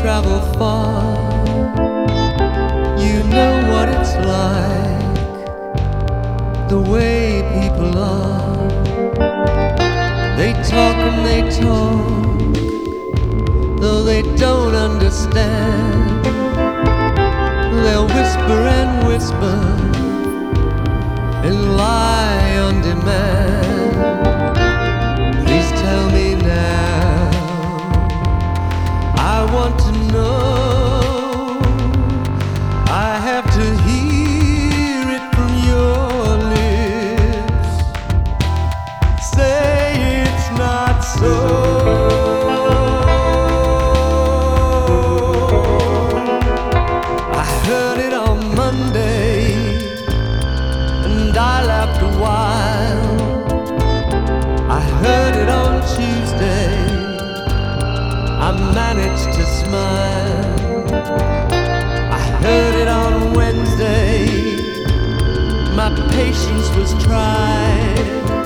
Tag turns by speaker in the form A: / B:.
A: travel far, you know what it's like. The way people are, they talk and they talk, though they don't understand. They'll whisper and whisper smile. I heard it on Wednesday. My patience was tried.